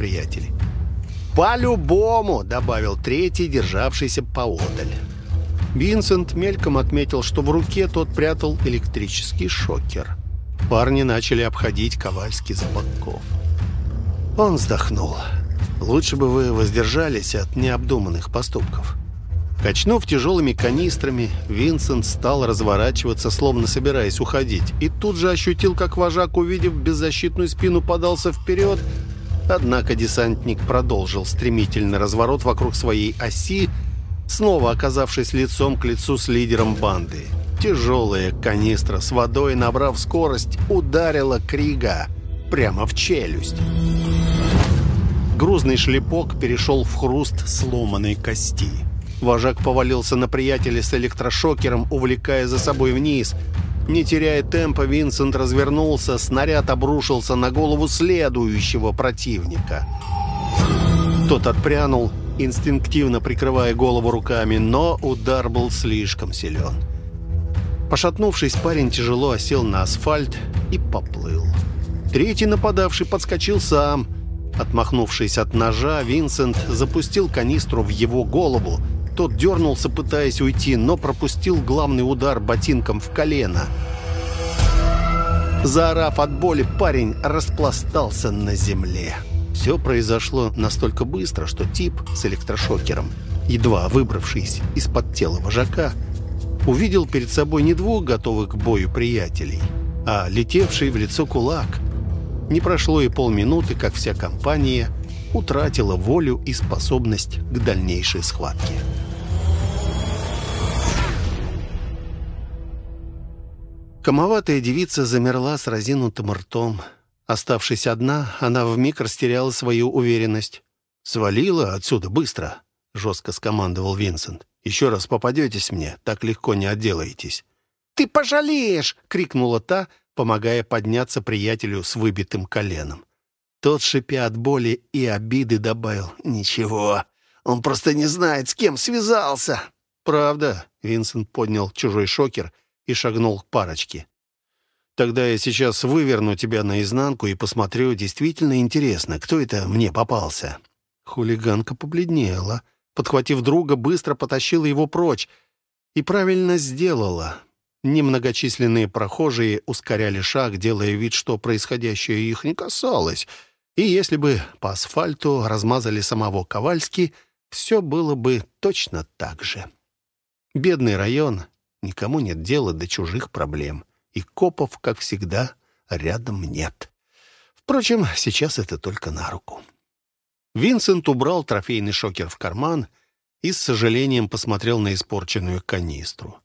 приятели. «По-любому!» — добавил третий, державшийся поодаль. Винсент мельком отметил, что в руке тот прятал электрический шокер. Парни начали обходить Ковальский за боков. Он вздохнул. «Лучше бы вы воздержались от необдуманных поступков». Качнув тяжелыми канистрами, Винсент стал разворачиваться, словно собираясь уходить, и тут же ощутил, как вожак, увидев беззащитную спину, подался вперед. Однако десантник продолжил стремительный разворот вокруг своей оси, снова оказавшись лицом к лицу с лидером банды. Тяжелая канистра с водой, набрав скорость, ударила Крига прямо в челюсть. Грузный шлепок перешел в хруст сломанной кости. Вожак повалился на приятеля с электрошокером, увлекая за собой вниз. Не теряя темпа, Винсент развернулся, снаряд обрушился на голову следующего противника. Тот отпрянул, инстинктивно прикрывая голову руками, но удар был слишком силен. Пошатнувшись, парень тяжело осел на асфальт и поплыл. Третий нападавший подскочил сам. Отмахнувшись от ножа, Винсент запустил канистру в его голову, тот дернулся, пытаясь уйти, но пропустил главный удар ботинком в колено. Заорав от боли, парень распластался на земле. Все произошло настолько быстро, что тип с электрошокером, едва выбравшись из-под тела вожака, увидел перед собой не двух готовых к бою приятелей, а летевший в лицо кулак. Не прошло и полминуты, как вся компания утратила волю и способность к дальнейшей схватке. Комоватая девица замерла с разинутым ртом. Оставшись одна, она вмиг растеряла свою уверенность. «Свалила отсюда быстро», — жестко скомандовал Винсент. «Еще раз попадетесь мне, так легко не отделаетесь». «Ты пожалеешь!» — крикнула та, помогая подняться приятелю с выбитым коленом. Тот, шипя от боли и обиды, добавил «Ничего, он просто не знает, с кем связался». «Правда?» — Винсент поднял чужой шокер и шагнул к парочке. «Тогда я сейчас выверну тебя наизнанку и посмотрю. Действительно интересно, кто это мне попался?» Хулиганка побледнела. Подхватив друга, быстро потащила его прочь. И правильно сделала. Немногочисленные прохожие ускоряли шаг, делая вид, что происходящее их не касалось. И если бы по асфальту размазали самого Ковальски, все было бы точно так же. Бедный район, Никому нет дела до чужих проблем. И копов, как всегда, рядом нет. Впрочем, сейчас это только на руку. Винсент убрал трофейный шокер в карман и с сожалением посмотрел на испорченную канистру.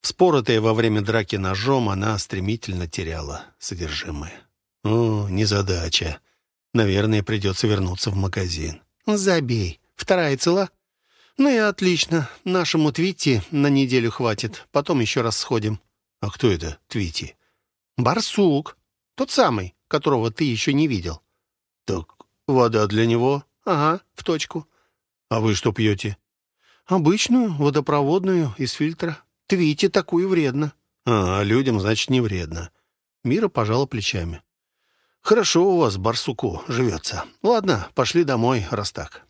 Вспоротая во время драки ножом, она стремительно теряла содержимое. О, незадача. Наверное, придется вернуться в магазин. «Забей. Вторая цела?» «Ну и отлично. Нашему Твити на неделю хватит. Потом еще раз сходим». «А кто это Твити?» «Барсук. Тот самый, которого ты еще не видел». «Так вода для него?» «Ага, в точку». «А вы что пьете?» «Обычную, водопроводную, из фильтра. Твити такую вредно». «А, людям, значит, не вредно». Мира пожала плечами. «Хорошо у вас, барсуку, живется. Ладно, пошли домой, раз так».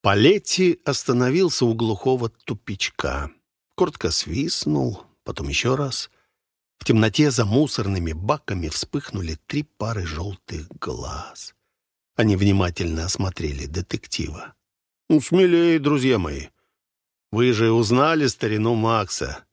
Палетти остановился у глухого тупичка. Коротко свистнул, потом еще раз. В темноте за мусорными баками вспыхнули три пары желтых глаз. Они внимательно осмотрели детектива. «Ну, смелее, друзья мои. Вы же узнали старину Макса».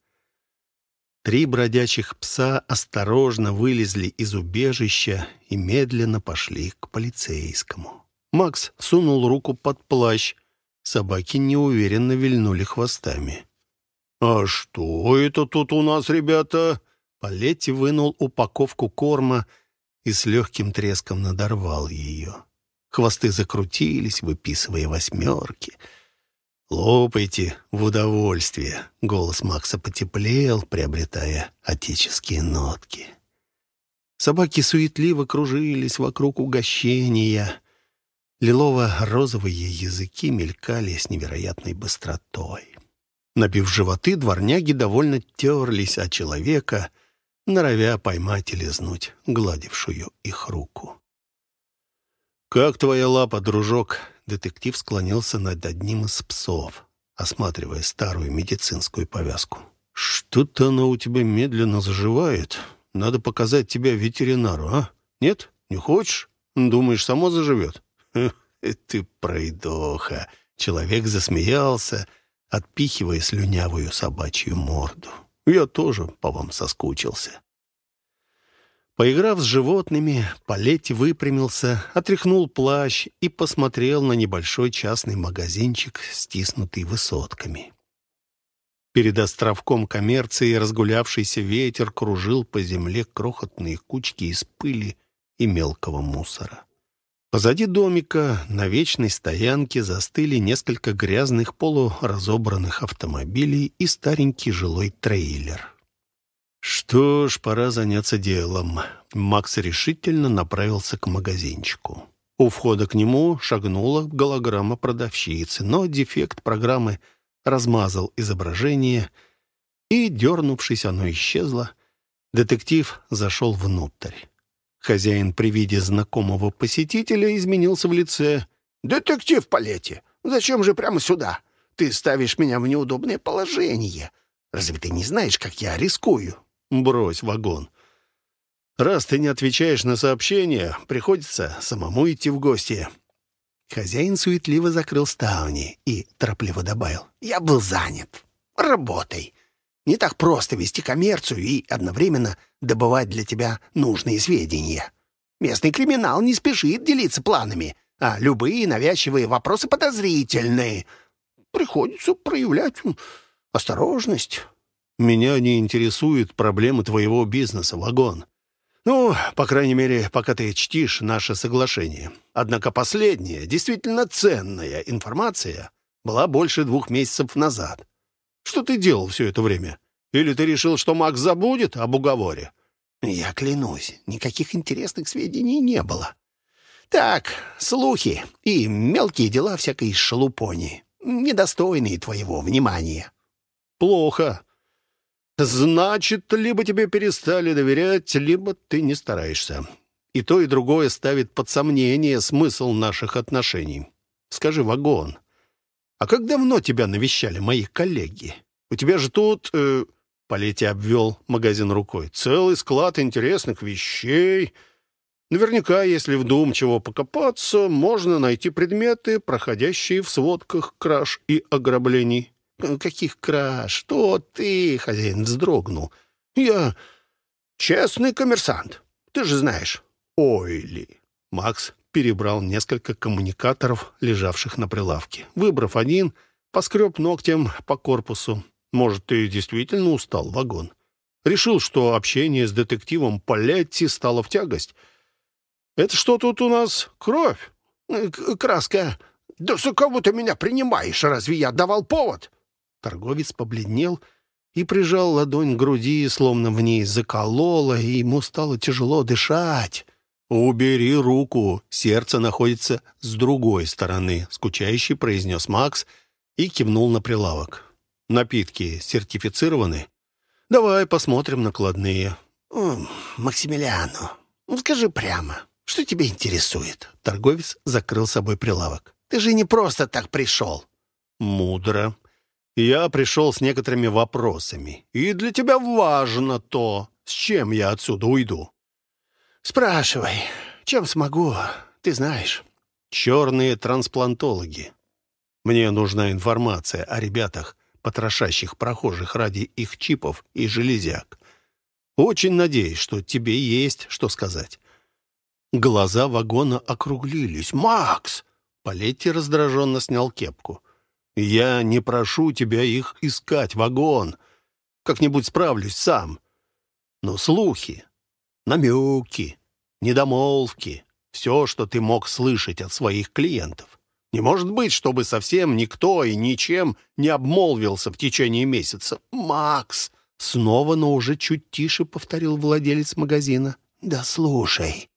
Три бродячих пса осторожно вылезли из убежища и медленно пошли к полицейскому. Макс сунул руку под плащ. Собаки неуверенно вильнули хвостами. «А что это тут у нас, ребята?» Палетти вынул упаковку корма и с легким треском надорвал ее. Хвосты закрутились, выписывая восьмерки. «Лопайте в удовольствие!» — голос Макса потеплел, приобретая отеческие нотки. Собаки суетливо кружились вокруг угощения. Лилово-розовые языки мелькали с невероятной быстротой. Набив животы, дворняги довольно терлись о человека, норовя поймать и лизнуть гладившую их руку. «Как твоя лапа, дружок?» Детектив склонился над одним из псов, осматривая старую медицинскую повязку. «Что-то она у тебя медленно заживает. Надо показать тебя ветеринару, а? Нет? Не хочешь? Думаешь, само заживет?» «Ты пройдоха!» Человек засмеялся, отпихивая слюнявую собачью морду. «Я тоже по вам соскучился». Поиграв с животными, Палетти выпрямился, отряхнул плащ и посмотрел на небольшой частный магазинчик, стиснутый высотками. Перед островком коммерции разгулявшийся ветер кружил по земле крохотные кучки из пыли и мелкого мусора. Позади домика на вечной стоянке застыли несколько грязных полуразобранных автомобилей и старенький жилой трейлер. Что ж, пора заняться делом. Макс решительно направился к магазинчику. У входа к нему шагнула голограмма продавщицы, но дефект программы размазал изображение, и, дернувшись, оно исчезло. Детектив зашел внутрь. Хозяин при виде знакомого посетителя изменился в лице. «Детектив Палетти, зачем же прямо сюда? Ты ставишь меня в неудобное положение. Разве ты не знаешь, как я рискую?» «Брось вагон. Раз ты не отвечаешь на сообщения, приходится самому идти в гости». Хозяин суетливо закрыл ставни и торопливо добавил. «Я был занят. Работой. Не так просто вести коммерцию и одновременно добывать для тебя нужные сведения. Местный криминал не спешит делиться планами, а любые навязчивые вопросы подозрительные. Приходится проявлять осторожность». Меня не интересуют проблемы твоего бизнеса, вагон. Ну, по крайней мере, пока ты чтишь наше соглашение. Однако последняя, действительно ценная информация была больше двух месяцев назад. Что ты делал все это время? Или ты решил, что Макс забудет об уговоре? Я клянусь, никаких интересных сведений не было. Так, слухи и мелкие дела всякой шелупони, недостойные твоего внимания. Плохо. Значит, либо тебе перестали доверять, либо ты не стараешься. И то, и другое ставит под сомнение смысл наших отношений. Скажи, вагон, а как давно тебя навещали мои коллеги? У тебя же тут...» э, Полетти обвел магазин рукой. «Целый склад интересных вещей. Наверняка, если вдумчиво покопаться, можно найти предметы, проходящие в сводках краж и ограблений». «Каких краж? Что ты?» — хозяин вздрогнул. «Я честный коммерсант. Ты же знаешь». «Ой ли!» Макс перебрал несколько коммуникаторов, лежавших на прилавке. Выбрав один, поскреб ногтем по корпусу. «Может, ты действительно устал, вагон?» Решил, что общение с детективом Палетти стало в тягость. «Это что тут у нас? Кровь?» «Краска. Да за кого ты меня принимаешь? Разве я давал повод?» Торговец побледнел и прижал ладонь к груди, словно в ней закололо, и ему стало тяжело дышать. «Убери руку, сердце находится с другой стороны», — скучающий произнес Макс и кивнул на прилавок. «Напитки сертифицированы? Давай посмотрим накладные». «Максимилиану, ну скажи прямо, что тебя интересует?» Торговец закрыл собой прилавок. «Ты же не просто так пришел». «Мудро. Я пришел с некоторыми вопросами, и для тебя важно то, с чем я отсюда уйду. Спрашивай, чем смогу, ты знаешь. Черные трансплантологи. Мне нужна информация о ребятах, потрошащих прохожих ради их чипов и железяк. Очень надеюсь, что тебе есть что сказать. Глаза вагона округлились. «Макс!» Палетти раздраженно снял кепку. Я не прошу тебя их искать, вагон. Как-нибудь справлюсь сам. Но слухи, намеки, недомолвки, все, что ты мог слышать от своих клиентов. Не может быть, чтобы совсем никто и ничем не обмолвился в течение месяца. «Макс!» — снова, но уже чуть тише повторил владелец магазина. «Да слушай,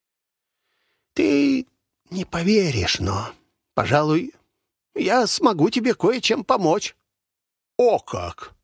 ты не поверишь, но, пожалуй, я смогу тебе кое-чем помочь». «О как!